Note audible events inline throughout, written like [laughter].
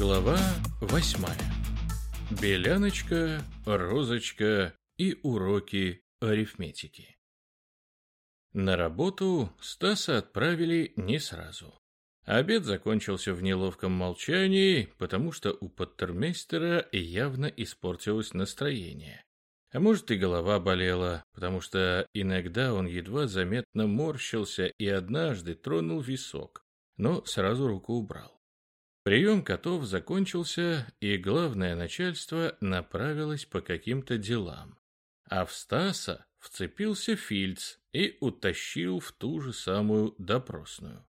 Глава восьмая. Беляночка, розочка и уроки арифметики. На работу Стаса отправили не сразу. Обед закончился в неловком молчании, потому что у подтермейстера явно испортилось настроение. А может и голова болела, потому что иногда он едва заметно морщился и однажды тронул висок, но сразу руку убрал. Прием котов закончился, и главное начальство направилось по каким-то делам. А в Стаса вцепился Фильц и утащил в ту же самую допросную.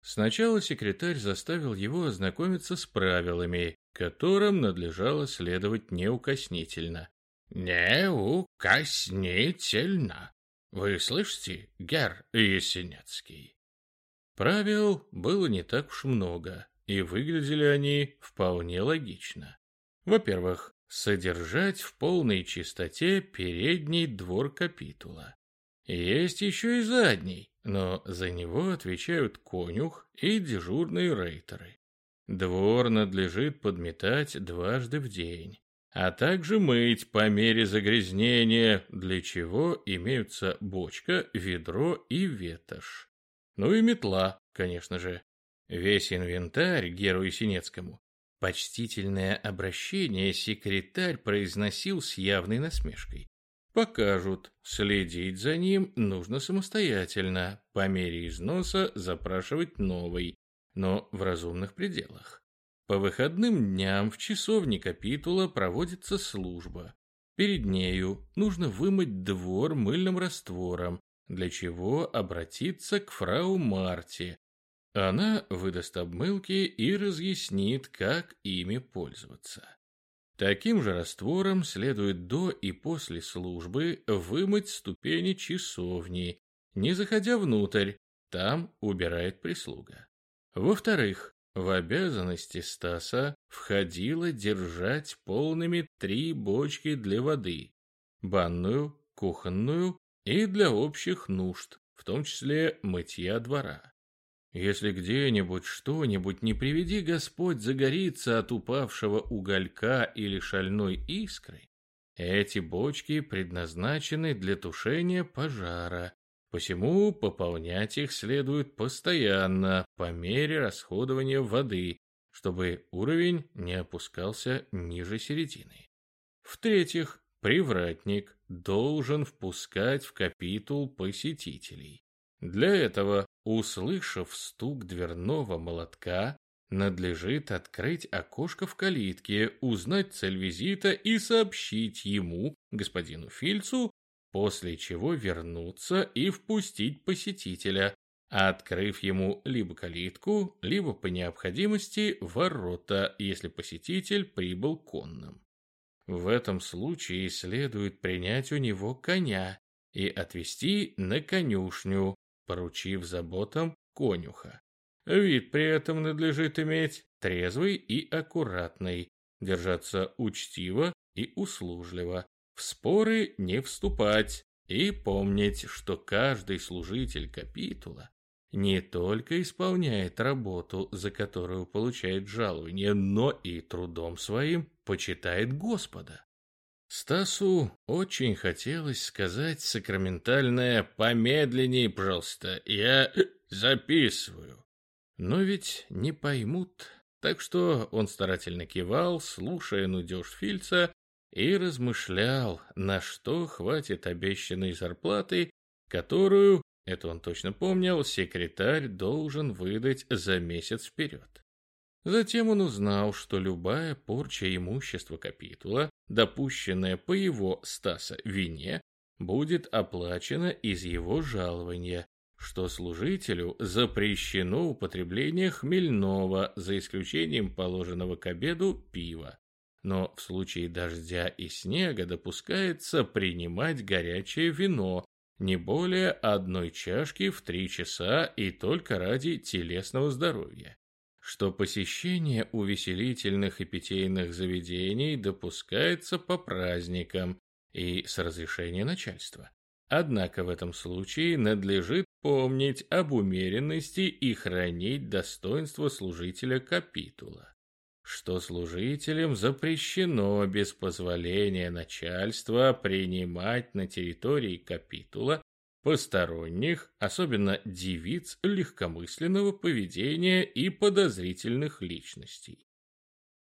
Сначала секретарь заставил его ознакомиться с правилами, которым надлежало следовать неукоснительно. «Неукоснительно! Вы слышите, гер Есенецкий?» Правил было не так уж много, и выглядели они вполне логично. Во-первых, содержать в полной чистоте передний двор капитула. Есть еще и задний, но за него отвечают конюх и дежурные рейтеры. Двор надлежит подметать дважды в день, а также мыть по мере загрязнения, для чего имеются бочка, ведро и ветошь. Ну и метла, конечно же. Весь инвентарь Герою Синецкому. Почтительное обращение секретарь произносил с явной насмешкой. Покажут, следить за ним нужно самостоятельно, по мере износа запрашивать новый, но в разумных пределах. По выходным дням в часовне капитула проводится служба. Перед нею нужно вымыть двор мыльным раствором, для чего обратиться к фрау Марте, она выдаст обмылки и разъяснит, как ими пользоваться. Таким же раствором следует до и после службы вымыть ступени часовни, не заходя внутрь, там убирает прислуга. Во-вторых, в обязанности Стаса входило держать полными три бочки для воды, банную, кухонную и для общих нужд, в том числе мытья двора. Если где-нибудь что-нибудь, не приведи Господь, загорится от упавшего уголька или шальной искры, эти бочки предназначены для тушения пожара, посему пополнять их следует постоянно по мере расходования воды, чтобы уровень не опускался ниже середины. В-третьих, привратник должен впускать в капитул посетителей. Для этого, услышав стук дверного молотка, надлежит открыть окошко в калитке, узнать цель визита и сообщить ему, господину Фильцу, после чего вернуться и впустить посетителя, открыв ему либо калитку, либо по необходимости ворота, если посетитель прибыл конным. В этом случае следует принять у него коня и отвезти на конюшню, поручив заботам конюха. Вид при этом надлежит иметь трезвый и аккуратный, держаться учтиво и услужливо, в споры не вступать и помнить, что каждый служитель капитула не только исполняет работу, за которую получает жалование, но и трудом своим почитает Господа. Стасу очень хотелось сказать сакраментальное «помедленнее, пожалуйста, я [clears throat] записываю». Но ведь не поймут, так что он старательно кивал, слушая нудеж Фильца, и размышлял, на что хватит обещанной зарплаты, которую, это он точно помнил, секретарь должен выдать за месяц вперед. Затем он узнал, что любая порча имущества капитула, допущенная по его Стаса вине, будет оплачена из его жалования, что служителю запрещено употребление хмельного, за исключением положенного к обеду пива. Но в случае дождя и снега допускается принимать горячее вино, не более одной чашки в три часа и только ради телесного здоровья что посещение увеселительных и питейных заведений допускается по праздникам и с разрешения начальства. Однако в этом случае надлежит помнить об умеренности и хранить достоинство служителя капитула. что служителям запрещено без позволения начальства принимать на территории капитула посторонних, особенно девиц легкомысленного поведения и подозрительных личностей.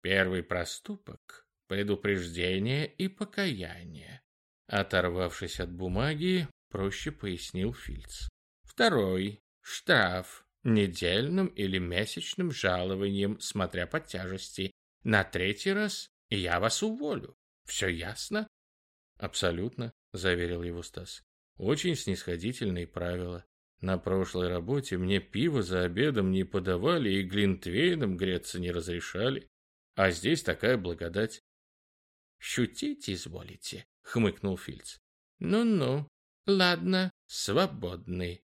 Первый проступок – предупреждение и покаяние. Оторвавшись от бумаги, проще пояснил Фильц. Второй – штраф недельным или месячным жалованием, смотря по тяжести. На третий раз я вас уволю. Все ясно? Абсолютно, заверил его Стас. Очень снисходительные правила. На прошлой работе мне пиво за обедом не подавали и глинтвейном греться не разрешали. А здесь такая благодать. «Шутить изволите?» — хмыкнул Фильц. «Ну-ну, ладно, свободный.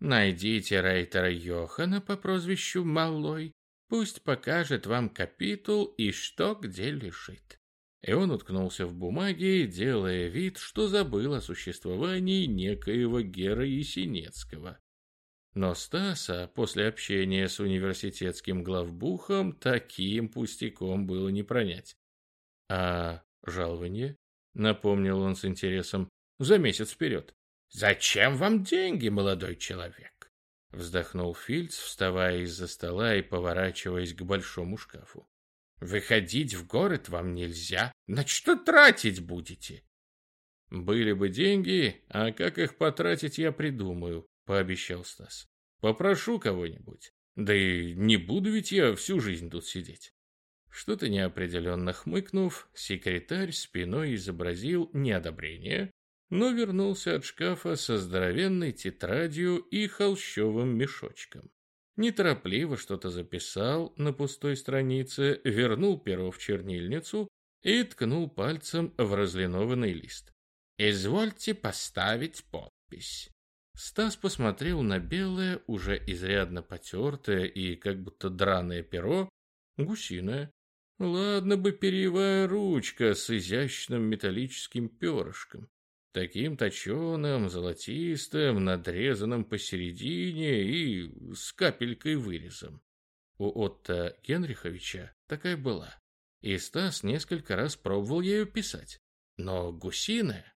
Найдите рейтера Йохана по прозвищу Малой. Пусть покажет вам капитул и что где лежит. И он уткнулся в бумаги, делая вид, что забыл о существовании некоего Гера Есенецкого. Но Стаса после общения с университетским главбухом таким пустяком было не пронять. «А жалование?» — напомнил он с интересом. «За месяц вперед». «Зачем вам деньги, молодой человек?» Вздохнул Фильц, вставая из-за стола и поворачиваясь к большому шкафу. «Выходить в город вам нельзя. На что тратить будете?» «Были бы деньги, а как их потратить, я придумаю», — пообещал Стас. «Попрошу кого-нибудь. Да и не буду ведь я всю жизнь тут сидеть». Что-то неопределенно хмыкнув, секретарь спиной изобразил неодобрение, но вернулся от шкафа со здоровенной тетрадью и холщовым мешочком. Неторопливо что-то записал на пустой странице, вернул перо в чернильницу и ткнул пальцем в разлинованный лист. «Извольте поставить подпись». Стас посмотрел на белое, уже изрядно потертое и как будто драное перо, гусиное. Ладно бы перьевая ручка с изящным металлическим перышком таким точеным, золотистым, надрезанным посередине и с капелькой вырезом. У Отто Генриховича такая была, и Стас несколько раз пробовал ею писать. Но гусиная...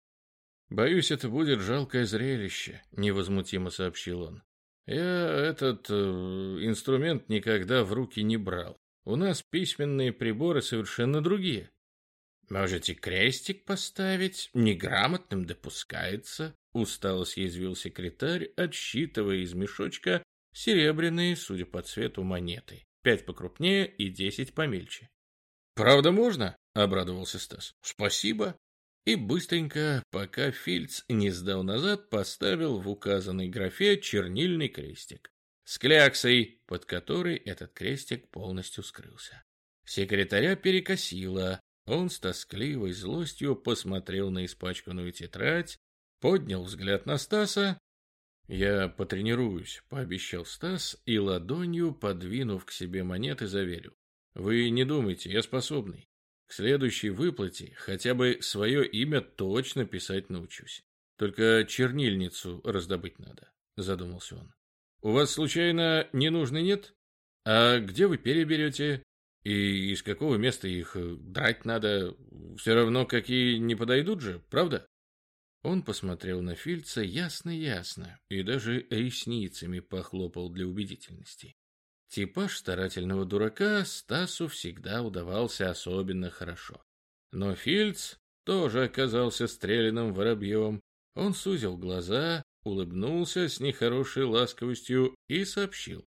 «Боюсь, это будет жалкое зрелище», — невозмутимо сообщил он. «Я этот э, инструмент никогда в руки не брал. У нас письменные приборы совершенно другие. Можете крестик поставить, неграмотным допускается, устало съязвил секретарь, отсчитывая из мешочка серебряные, судя по цвету, монеты. Пять покрупнее и десять помельче. «Правда можно?» — обрадовался Стас. «Спасибо». И быстренько, пока Фильц не сдал назад, поставил в указанной графе чернильный крестик с кляксой, под которой этот крестик полностью скрылся. Секретаря перекосило, он с тоскливой злостью посмотрел на испачканную тетрадь, поднял взгляд на Стаса. «Я потренируюсь», — пообещал Стас и ладонью, подвинув к себе монеты, заверил. «Вы не думайте, я способный. К следующей выплате хотя бы свое имя точно писать научусь. Только чернильницу раздобыть надо», — задумался он. «У вас, случайно, ненужной нет? А где вы переберете?» И из какого места их э, драть надо? Все равно какие не подойдут же, правда? Он посмотрел на Фильца ясно-ясно и даже ресницами похлопал для убедительности. Типаж старательного дурака Стасу всегда удавался особенно хорошо. Но Фильц тоже оказался стреляным воробьем. Он сузил глаза, улыбнулся с нехорошей ласковостью и сообщил.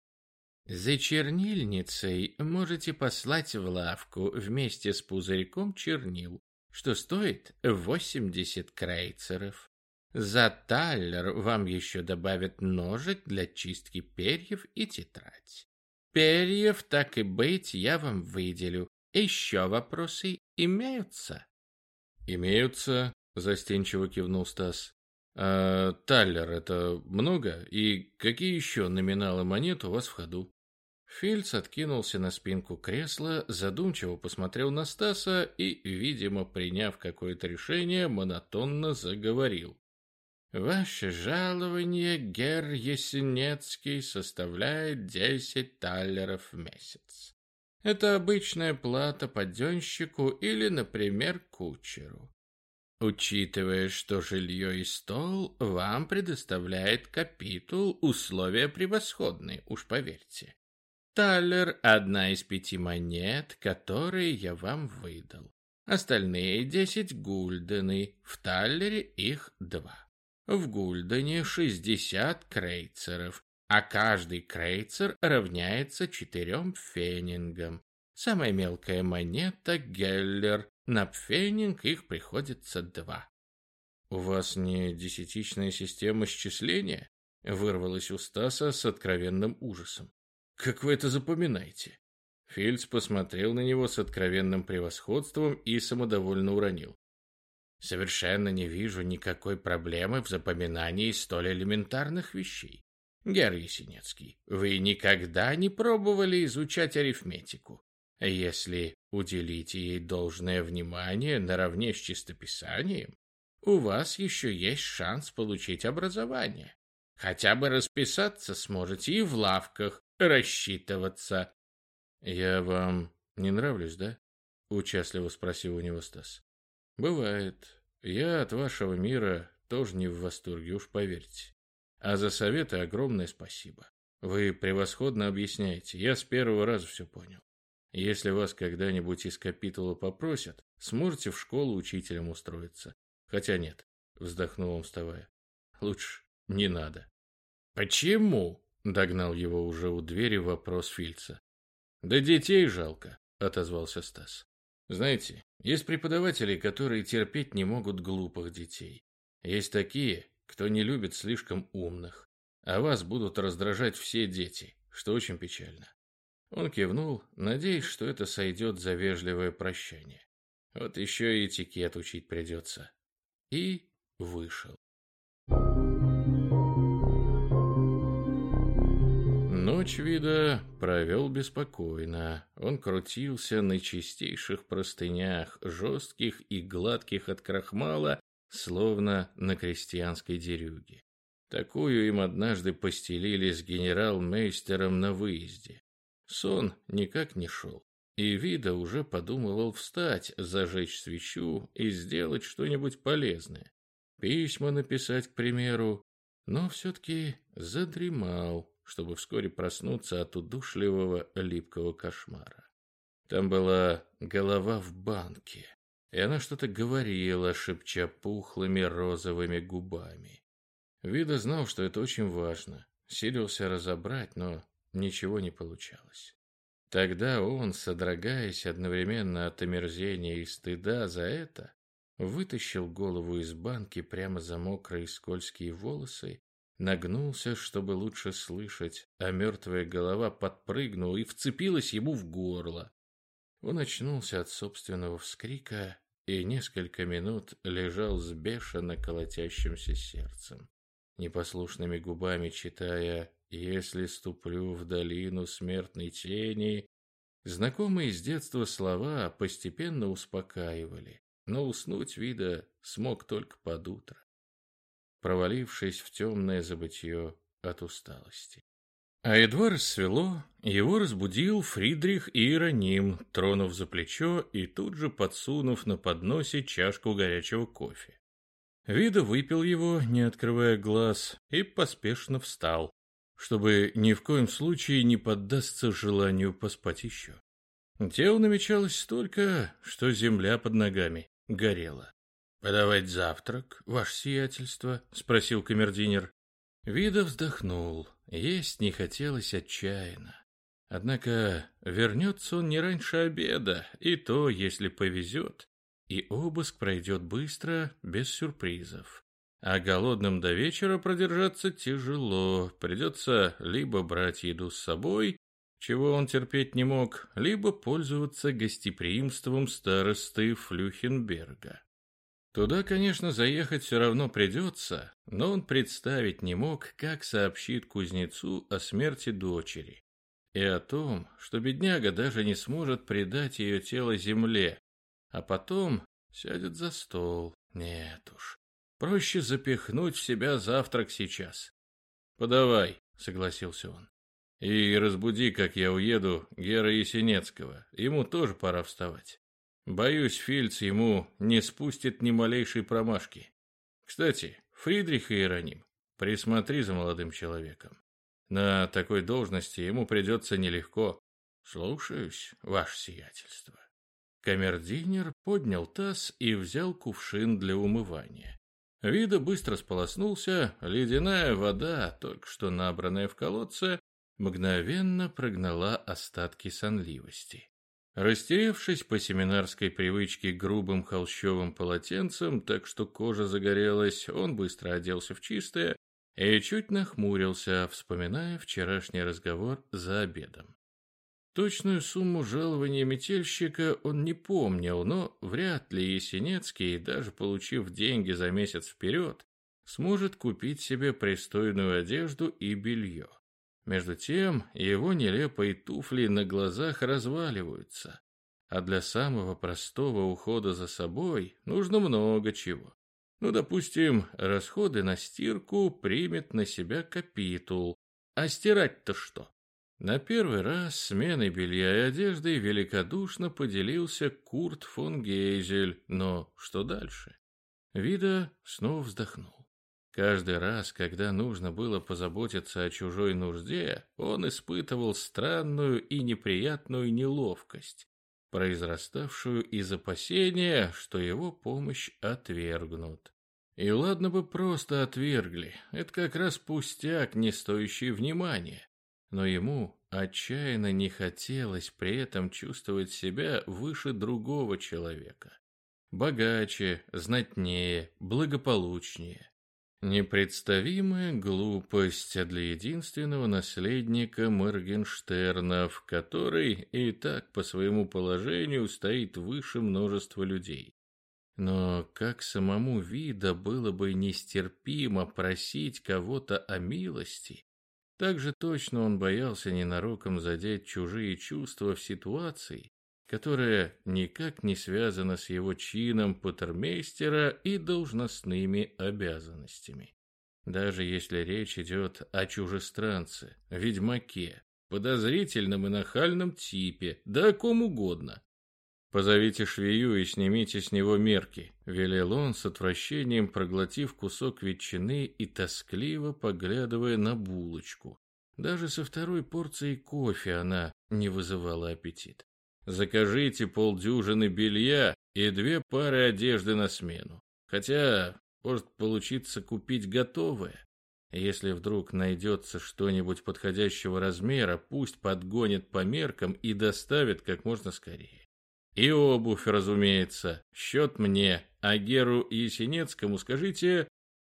За чернильницей можете послать в лавку вместе с пузырьком чернил, что стоит 80 крейцеров. За таллер вам еще добавят ножик для чистки перьев и тетрадь. Перьев, так и быть, я вам выделю. Еще вопросы имеются? Имеются, застенчиво кивнул Стас. А таллер это много? И какие еще номиналы монет у вас в ходу? Фильц откинулся на спинку кресла, задумчиво посмотрел на Стаса и, видимо, приняв какое-то решение, монотонно заговорил. «Ваше жалование, гер Есенецкий, составляет десять талеров в месяц. Это обычная плата подъемщику или, например, кучеру. Учитывая, что жилье и стол вам предоставляет капитул, условия превосходные, уж поверьте. Талер – одна из пяти монет, которые я вам выдал. Остальные десять гульдены, в Таллере их два. В Гульдене шестьдесят крейцеров, а каждый крейцер равняется четырем фенингам. Самая мелкая монета — геллер, на пфенинг их приходится два. «У вас не десятичная система счисления?» — вырвалась у Стаса с откровенным ужасом. «Как вы это запоминаете?» Фильц посмотрел на него с откровенным превосходством и самодовольно уронил. «Совершенно не вижу никакой проблемы в запоминании столь элементарных вещей. Гер Есенецкий, вы никогда не пробовали изучать арифметику. Если уделите ей должное внимание наравне с чистописанием, у вас еще есть шанс получить образование. Хотя бы расписаться сможете и в лавках рассчитываться. — Я вам не нравлюсь, да? — участливо спросил у него Стас. — Бывает. Я от вашего мира тоже не в восторге, уж поверьте. А за советы огромное спасибо. Вы превосходно объясняете. Я с первого раза все понял. Если вас когда-нибудь из капитула попросят, сможете в школу учителем устроиться. Хотя нет, вздохнул он, вставая. Лучше не надо. Почему? Догнал его уже у двери вопрос Фильца. Да детей жалко, отозвался Стас. Знаете, есть преподаватели, которые терпеть не могут глупых детей. Есть такие, кто не любит слишком умных. А вас будут раздражать все дети, что очень печально. Он кивнул, надеясь, что это сойдет за вежливое прощание. Вот еще и этикет учить придется. И вышел. Ночь вида провел беспокойно. Он крутился на чистейших простынях, жестких и гладких от крахмала, словно на крестьянской дерюге. Такую им однажды постелили с генерал-мейстером на выезде. Сон никак не шел, и Вида уже подумывал встать, зажечь свечу и сделать что-нибудь полезное. Письма написать, к примеру, но все-таки задремал, чтобы вскоре проснуться от удушливого липкого кошмара. Там была голова в банке, и она что-то говорила, шепча пухлыми розовыми губами. Вида знал, что это очень важно, силился разобрать, но ничего не получалось. Тогда он, содрогаясь одновременно от омерзения и стыда за это, вытащил голову из банки прямо за мокрые скользкие волосы, нагнулся, чтобы лучше слышать, а мертвая голова подпрыгнула и вцепилась ему в горло. Он очнулся от собственного вскрика и несколько минут лежал с бешено колотящимся сердцем, непослушными губами читая «Если ступлю в долину смертной тени», знакомые с детства слова постепенно успокаивали, но уснуть вида смог только под утро, провалившись в темное забытье от усталости. А едва рассвело, его разбудил Фридрих Иероним, тронув за плечо и тут же подсунув на подносе чашку горячего кофе. Вида выпил его, не открывая глаз, и поспешно встал, чтобы ни в коем случае не поддастся желанию поспать еще. Дело намечалось столько, что земля под ногами горела. «Подавать завтрак, ваше сиятельство?» — спросил камердинер. Вида вздохнул. Есть не хотелось отчаянно. Однако вернется он не раньше обеда, и то, если повезет, и обыск пройдет быстро, без сюрпризов. А голодным до вечера продержаться тяжело, придется либо брать еду с собой, чего он терпеть не мог, либо пользоваться гостеприимством старосты Флюхенберга. Туда, конечно, заехать все равно придется, но он представить не мог, как сообщит кузнецу о смерти дочери и о том, что бедняга даже не сможет предать ее тело земле, а потом сядет за стол. Нет уж, проще запихнуть в себя завтрак сейчас. «Подавай», — согласился он. И разбуди, как я уеду, Гера Есенецкого. Ему тоже пора вставать. Боюсь, Фильц ему не спустит ни малейшей промашки. Кстати, Фридрих Иероним, присмотри за молодым человеком. На такой должности ему придется нелегко. Слушаюсь, ваше сиятельство. Камердинер поднял таз и взял кувшин для умывания. Вида быстро сполоснулся, ледяная вода, только что набранная в колодце, мгновенно прогнала остатки сонливости. Растеревшись по семинарской привычке грубым холщовым полотенцем, так что кожа загорелась, он быстро оделся в чистое и чуть нахмурился, вспоминая вчерашний разговор за обедом. Точную сумму жалования метельщика он не помнил, но вряд ли Есенецкий, даже получив деньги за месяц вперед, сможет купить себе пристойную одежду и белье. Между тем, его нелепые туфли на глазах разваливаются, а для самого простого ухода за собой нужно много чего. Ну, допустим, расходы на стирку примет на себя капитул, а стирать-то что? На первый раз сменой белья и одежды великодушно поделился Курт фон Гейзель, но что дальше? Вида снова вздохнул. Каждый раз, когда нужно было позаботиться о чужой нужде, он испытывал странную и неприятную неловкость, произраставшую из опасения, что его помощь отвергнут. И ладно бы просто отвергли, это как раз пустяк, не стоящий внимания. Но ему отчаянно не хотелось при этом чувствовать себя выше другого человека. Богаче, знатнее, благополучнее. Непредставимая глупость для единственного наследника Моргенштернов, который и так по своему положению стоит выше множества людей. Но как самому вида было бы нестерпимо просить кого-то о милости, так же точно он боялся ненароком задеть чужие чувства в ситуации, которая никак не связана с его чином патермейстера и должностными обязанностями. Даже если речь идет о чужестранце, ведьмаке, подозрительном и нахальном типе, да о ком угодно. «Позовите швею и снимите с него мерки», — велел он с отвращением, проглотив кусок ветчины и тоскливо поглядывая на булочку. Даже со второй порцией кофе она не вызывала аппетит. Закажите полдюжины белья и две пары одежды на смену. Хотя, может получиться купить готовое. Если вдруг найдется что-нибудь подходящего размера, пусть подгонит по меркам и доставит как можно скорее. И обувь, разумеется. Счет мне, а Геру Есенецкому скажите...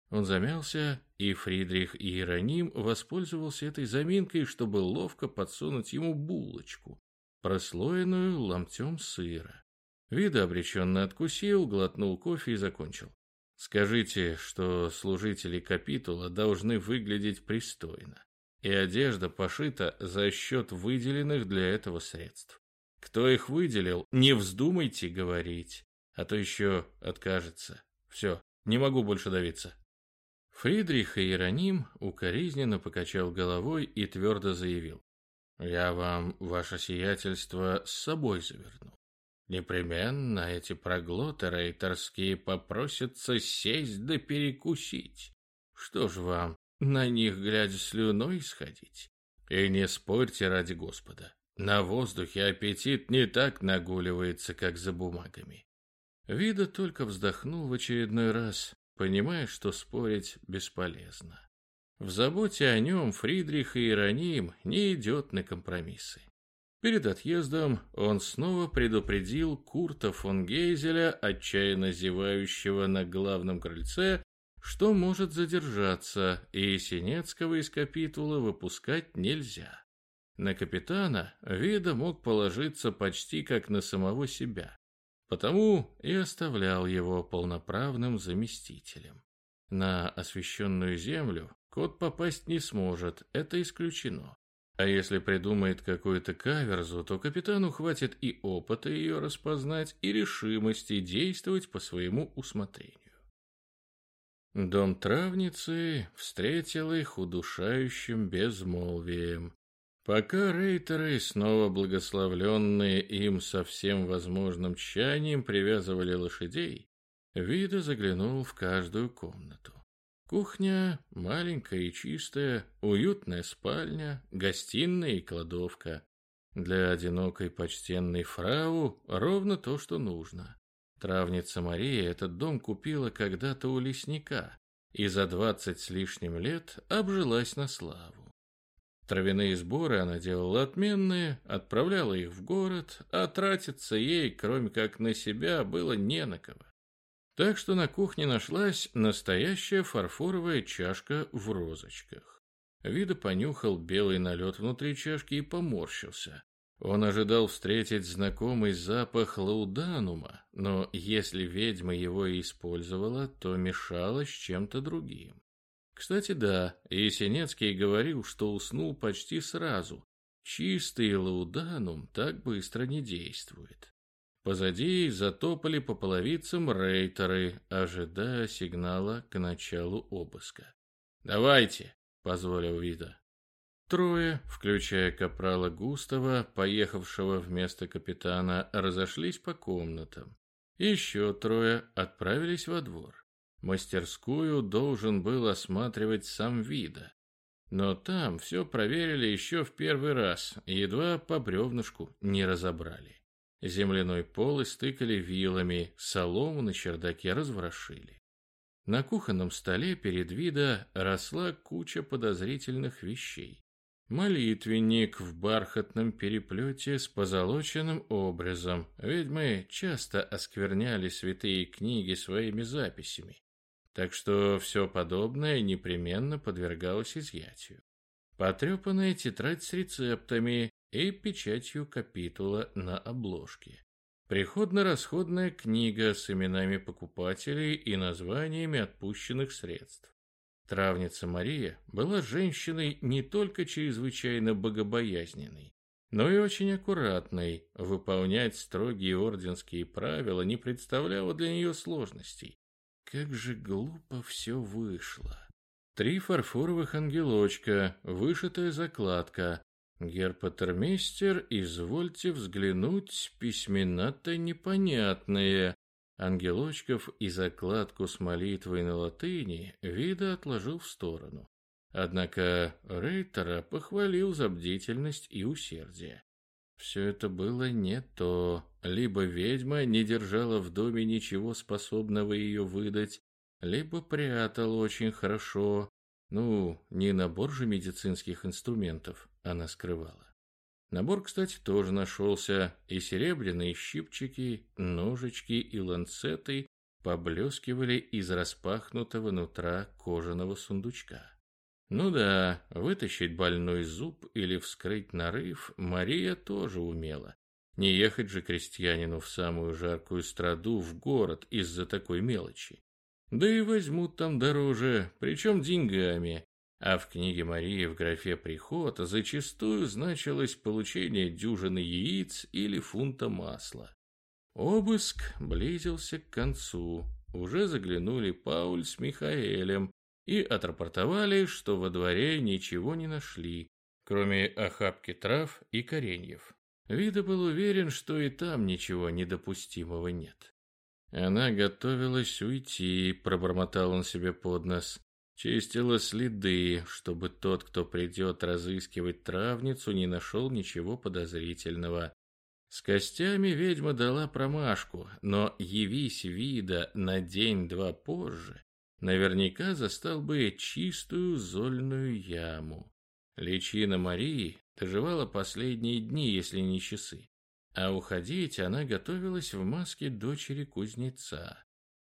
Он замялся, и Фридрих Иероним воспользовался этой заминкой, чтобы ловко подсунуть ему булочку прослоенную ломтем сыра. Вида обреченно откусил, глотнул кофе и закончил. Скажите, что служители капитула должны выглядеть пристойно, и одежда пошита за счет выделенных для этого средств. Кто их выделил, не вздумайте говорить, а то еще откажется. Все, не могу больше давиться. Фридрих Иероним укоризненно покачал головой и твердо заявил. Я вам, ваше сиятельство, с собой заверну. Непременно эти проглоты рейтерские попросятся сесть да перекусить. Что ж вам, на них глядя слюной сходить? И не спорьте ради Господа. На воздухе аппетит не так нагуливается, как за бумагами. Вида только вздохнул в очередной раз, понимая, что спорить бесполезно. В заботе о нем Фридрих Иероним не идет на компромиссы. Перед отъездом он снова предупредил Курта фон Гейзеля, отчаянно зевающего на главном крыльце, что может задержаться, и Синецкого из капитула выпускать нельзя. На капитана Вида мог положиться почти как на самого себя, потому и оставлял его полноправным заместителем. На освященную землю Кот попасть не сможет, это исключено. А если придумает какую-то каверзу, то капитану хватит и опыта ее распознать, и решимости действовать по своему усмотрению. Дом травницы встретил их удушающим безмолвием. Пока рейтеры, снова благословленные им со всем возможным тщанием, привязывали лошадей, Вида заглянул в каждую комнату. Кухня маленькая и чистая, уютная спальня, гостиная и кладовка. Для одинокой почтенной фрау ровно то, что нужно. Травница Мария этот дом купила когда-то у лесника и за двадцать с лишним лет обжилась на славу. Травяные сборы она делала отменные, отправляла их в город, а тратиться ей, кроме как на себя, было не на кого. Так что на кухне нашлась настоящая фарфоровая чашка в розочках. Вида понюхал белый налет внутри чашки и поморщился. Он ожидал встретить знакомый запах лауданума, но если ведьма его и использовала, то мешала с чем-то другим. Кстати, да, Есенецкий говорил, что уснул почти сразу. Чистый лауданум так быстро не действует. Позади затопали по половицам рейтеры, ожидая сигнала к началу обыска. «Давайте!» — позволил Вида. Трое, включая капрала Густава, поехавшего вместо капитана, разошлись по комнатам. Еще трое отправились во двор. Мастерскую должен был осматривать сам Вида. Но там все проверили еще в первый раз, едва по бревнышку не разобрали. Земляной пол истыкали вилами, солому на чердаке разворошили. На кухонном столе перед вида росла куча подозрительных вещей. Молитвенник в бархатном переплете с позолоченным образом. Ведьмы часто оскверняли святые книги своими записями, так что все подобное непременно подвергалось изъятию. Потрепанная тетрадь с рецептами и печатью капитула на обложке. Приходно-расходная книга с именами покупателей и названиями отпущенных средств. Травница Мария была женщиной не только чрезвычайно богобоязненной, но и очень аккуратной. Выполнять строгие орденские правила не представляло для нее сложностей. Как же глупо все вышло. Три фарфоровых ангелочка, вышитая закладка. Герпатермейстер, извольте взглянуть, письмена-то непонятные. Ангелочков и закладку с молитвой на латыни вида отложил в сторону. Однако Рейтера похвалил за бдительность и усердие. Все это было не то. Либо ведьма не держала в доме ничего способного ее выдать, либо прятала очень хорошо. Ну, не набор же медицинских инструментов она скрывала. Набор, кстати, тоже нашелся, и серебряные щипчики, ножички и ланцеты поблескивали из распахнутого нутра кожаного сундучка. Ну да, вытащить больной зуб или вскрыть нарыв Мария тоже умела. Не ехать же крестьянину в самую жаркую страду в город из-за такой мелочи. Да и возьмут там дороже, причем деньгами. А в книге Марии в графе «Приход» зачастую значилось получение дюжины яиц или фунта масла. Обыск близился к концу. Уже заглянули Пауль с Михаэлем, и отрапортовали, что во дворе ничего не нашли, кроме охапки трав и кореньев. Вида был уверен, что и там ничего недопустимого нет. Она готовилась уйти, пробормотал он себе под нос. Чистила следы, чтобы тот, кто придет разыскивать травницу, не нашел ничего подозрительного. С костями ведьма дала промашку, но явись вида на день-два позже, наверняка застал бы чистую зольную яму. Личина Марии доживала последние дни, если не часы. А уходить она готовилась в маске дочери кузнеца.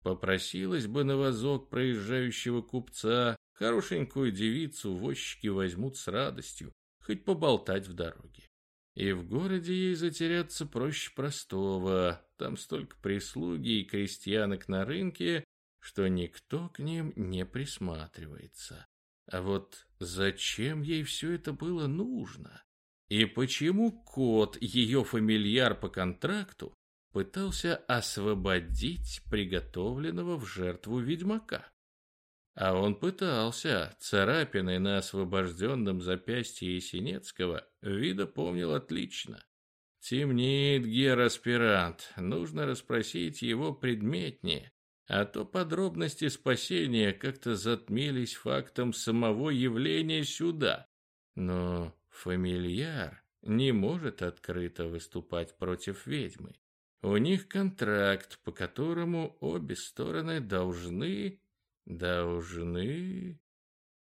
Попросилась бы на возок проезжающего купца, хорошенькую девицу возчики возьмут с радостью, хоть поболтать в дороге. И в городе ей затеряться проще простого, там столько прислуги и крестьянок на рынке, что никто к ним не присматривается. А вот зачем ей все это было нужно? И почему кот, ее фамильяр по контракту, пытался освободить приготовленного в жертву ведьмака? А он пытался. Царапины на освобожденном запястье Есенецкого вида помнил отлично. Темнеет гераспирант. Нужно расспросить его предметнее. А то подробности спасения как-то затмились фактом самого явления сюда. Но фамильяр не может открыто выступать против ведьмы. У них контракт, по которому обе стороны должны... должны...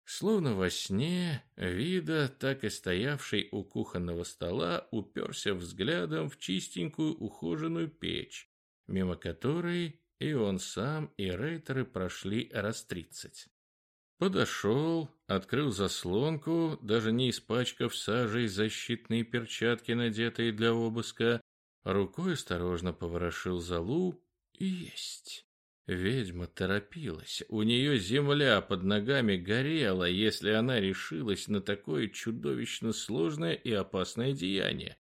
Словно во сне, Вида, так и стоявший у кухонного стола, уперся взглядом в чистенькую ухоженную печь, мимо которой и он сам, и рейтеры прошли раз тридцать. Подошел, открыл заслонку, даже не испачкав сажей защитные перчатки, надетые для обыска, рукой осторожно поворошил залу есть. Ведьма торопилась. У нее земля под ногами горела, если она решилась на такое чудовищно сложное и опасное деяние.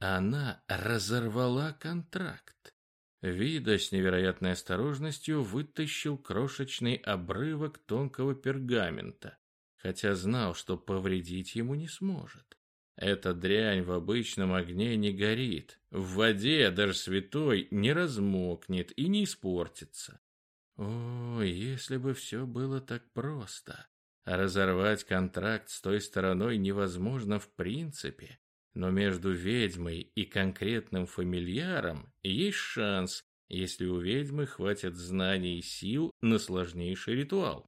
Она разорвала контракт. Вида с невероятной осторожностью вытащил крошечный обрывок тонкого пергамента, хотя знал, что повредить ему не сможет. Эта дрянь в обычном огне не горит, в воде даже святой не размокнет и не испортится. О, если бы все было так просто. Разорвать контракт с той стороной невозможно в принципе, но между ведьмой и конкретным фамильяром есть шанс, если у ведьмы хватит знаний и сил на сложнейший ритуал.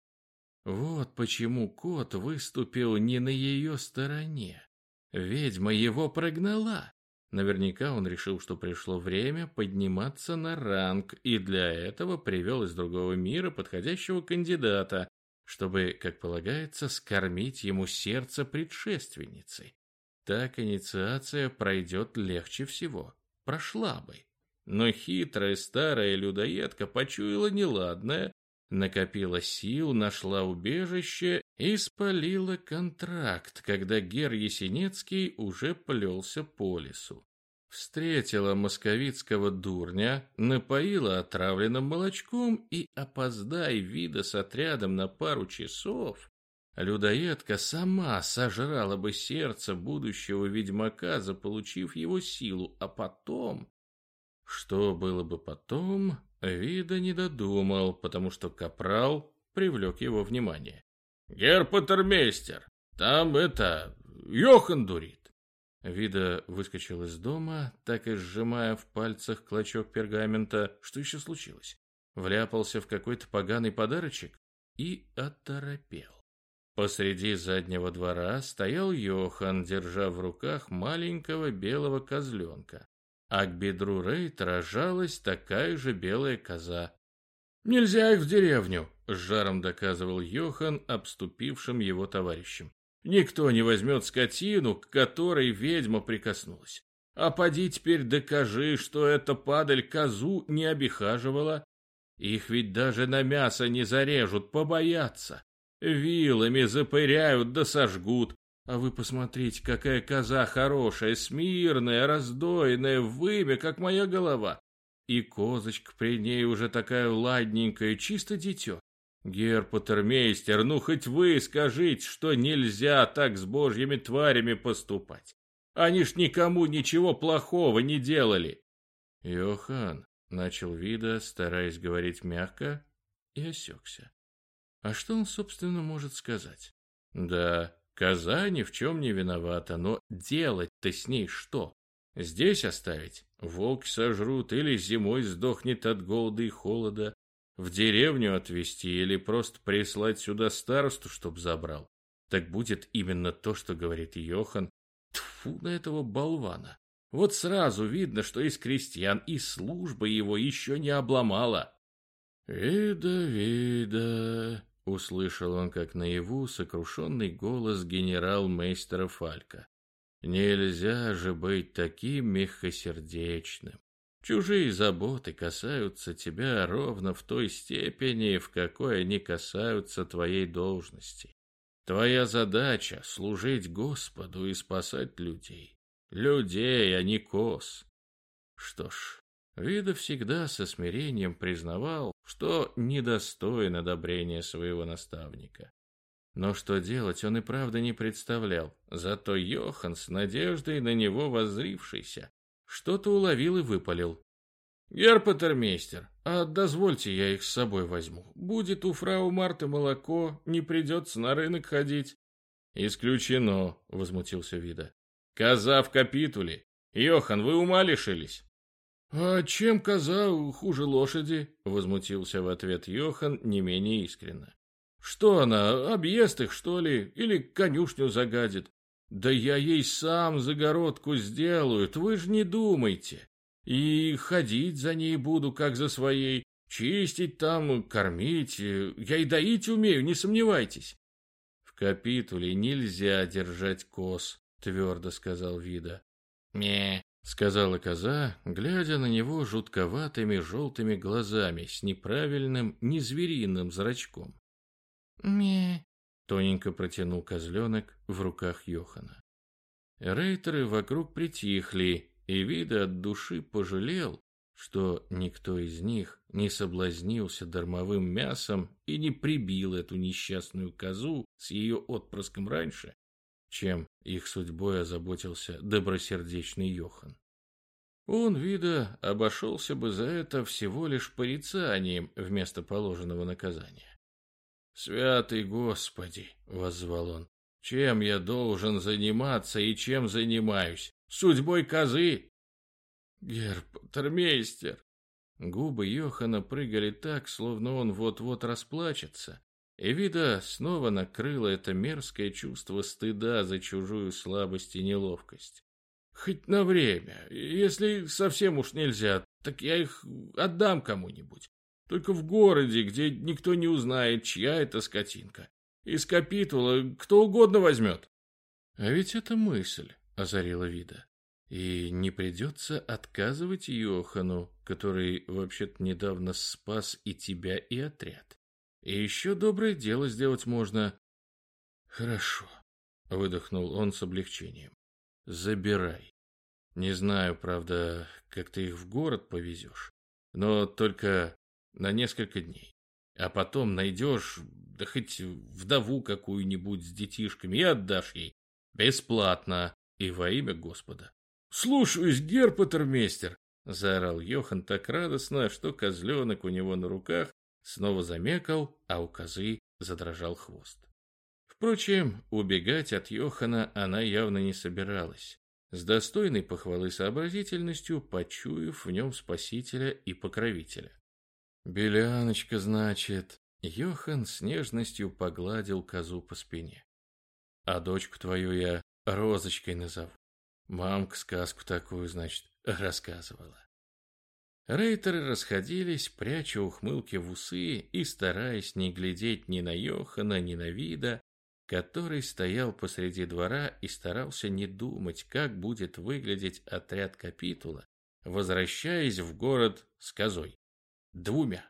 Вот почему кот выступил не на ее стороне. Ведьма его прогнала. Наверняка он решил, что пришло время подниматься на ранг, и для этого привел из другого мира подходящего кандидата, чтобы, как полагается, скормить ему сердце предшественницы. Так инициация пройдет легче всего. Прошла бы. Но хитрая старая людоедка почуяла неладное, накопила сил, нашла убежище и спалила контракт, когда Гер Есенецкий уже плелся по лесу. Встретила московицкого дурня, напоила отравленным молочком и, опоздай вида с отрядом на пару часов, людоедка сама сожрала бы сердце будущего ведьмака, заполучив его силу, а потом... Что было бы потом, Вида не додумал, потому что капрал привлек его внимание. «Герпатермейстер, там это... Йохан дурит!» Вида выскочил из дома, так и сжимая в пальцах клочок пергамента. Что еще случилось? Вляпался в какой-то поганый подарочек и оторопел. Посреди заднего двора стоял Йохан, держа в руках маленького белого козленка а к бедру Рейтера жалась такая же белая коза. «Нельзя их в деревню», — с жаром доказывал Йохан обступившим его товарищам. «Никто не возьмет скотину, к которой ведьма прикоснулась. А поди теперь докажи, что эта падаль козу не обихаживала. Их ведь даже на мясо не зарежут, побоятся. Вилами запыряют да сожгут, а вы посмотрите, какая коза хорошая, смирная, раздоенная, в вымя, как моя голова. И козочка при ней уже такая ладненькая, чисто дитё. Герпатермейстер, ну хоть вы скажите, что нельзя так с божьими тварями поступать. Они ж никому ничего плохого не делали. Йохан начал вида, стараясь говорить мягко, и осекся. А что он, собственно, может сказать? Да, Коза ни в чем не виновата, но делать-то с ней что? Здесь оставить? Волки сожрут или зимой сдохнет от голода и холода. В деревню отвезти или просто прислать сюда старосту, чтоб забрал. Так будет именно то, что говорит Йохан. Тфу на этого болвана. Вот сразу видно, что из крестьян и служба его еще не обломала. «Вида, вида», Услышал он, как наяву, сокрушенный голос генерал-мейстера Фалька. Нельзя же быть таким мягкосердечным. Чужие заботы касаются тебя ровно в той степени, в какой они касаются твоей должности. Твоя задача — служить Господу и спасать людей. Людей, а не коз. Что ж, Вида всегда со смирением признавал, что недостоин одобрения своего наставника. Но что делать он и правда не представлял. Зато Йохан, с надеждой на него воззрившийся, что-то уловил и выпалил. «Герпатермейстер, а дозвольте я их с собой возьму. Будет у фрау Марты молоко, не придется на рынок ходить». «Исключено», — возмутился Вида. «Коза в капитуле. Йохан, вы ума лишились?» «А чем коза хуже лошади?» — возмутился в ответ Йохан не менее искренно. «Что она, объест их, что ли, или конюшню загадит? Да я ей сам загородку сделаю, вы же не думайте. И ходить за ней буду, как за своей, чистить там, кормить. Я и доить умею, не сомневайтесь». «В капитуле нельзя держать коз», — твердо сказал Вида. «Не, сказала коза, глядя на него жутковатыми желтыми глазами с неправильным, незвериным зрачком. «Ме!» — тоненько протянул козленок в руках Йохана. Рейтеры вокруг притихли, и вида от души пожалел, что никто из них не соблазнился дармовым мясом и не прибил эту несчастную козу с ее отпрыском раньше, чем их судьбой озаботился добросердечный Йохан. Он, вида, обошелся бы за это всего лишь порицанием вместо положенного наказания. «Святый Господи!» — воззвал он. «Чем я должен заниматься и чем занимаюсь? Судьбой козы?» «Герпатермейстер!» Губы Йохана прыгали так, словно он вот-вот расплачется, и вида снова накрыло это мерзкое чувство стыда за чужую слабость и неловкость. Хоть на время. Если совсем уж нельзя, так я их отдам кому-нибудь. Только в городе, где никто не узнает, чья это скотинка. Из капитула кто угодно возьмет. А ведь это мысль, озарила вида. И не придется отказывать Йохану, который вообще-то недавно спас и тебя, и отряд. И еще доброе дело сделать можно. Хорошо, выдохнул он с облегчением. Забирай. Не знаю, правда, как ты их в город повезешь, но только на несколько дней. А потом найдешь, да хоть вдову какую-нибудь с детишками и отдашь ей. Бесплатно и во имя Господа. «Слушаюсь, герпатермейстер!» — заорал Йохан так радостно, что козленок у него на руках снова замекал, а у козы задрожал хвост. Впрочем, убегать от Йохана она явно не собиралась, с достойной похвалы сообразительностью, почуяв в нем спасителя и покровителя. «Беляночка, значит...» Йохан с нежностью погладил козу по спине. «А дочку твою я Розочкой назову. Мамка сказку такую, значит, рассказывала». Рейтеры расходились, пряча ухмылки в усы и стараясь не глядеть ни на Йохана, ни на Вида, который стоял посреди двора и старался не думать, как будет выглядеть отряд капитула, возвращаясь в город с козой. Двумя.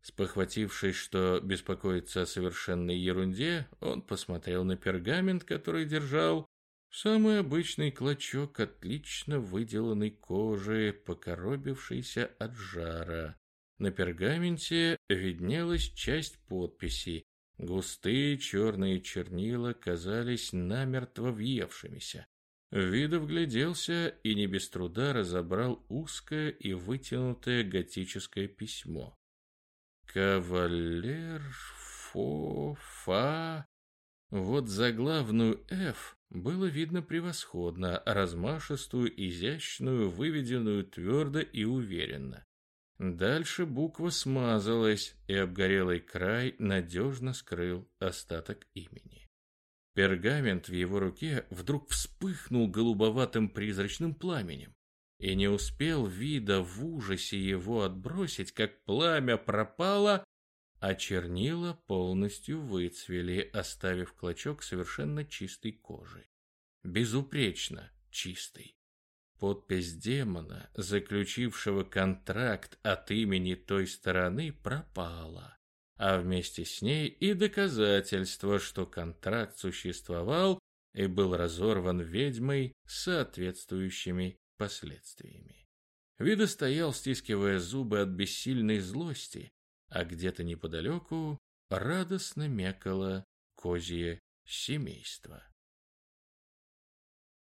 Спохватившись, что беспокоится о совершенной ерунде, он посмотрел на пергамент, который держал, Самый обычный клочок отлично выделанной кожи, покоробившийся от жара. На пергаменте виднелась часть подписи. Густые черные чернила казались намертво въевшимися. Видов гляделся и не без труда разобрал узкое и вытянутое готическое письмо. «Кавалер Фо Фа...» Вот заглавную «Ф» было видно превосходно, размашистую, изящную, выведенную твердо и уверенно. Дальше буква смазалась, и обгорелый край надежно скрыл остаток имени. Пергамент в его руке вдруг вспыхнул голубоватым призрачным пламенем, и не успел вида в ужасе его отбросить, как пламя пропало, а чернила полностью выцвели, оставив клочок совершенно чистой кожи. Безупречно чистой. Подпись демона, заключившего контракт от имени той стороны, пропала, а вместе с ней и доказательство, что контракт существовал и был разорван ведьмой с соответствующими последствиями. Вида стоял, стискивая зубы от бессильной злости, а где-то неподалеку радостно мякало козье семейство.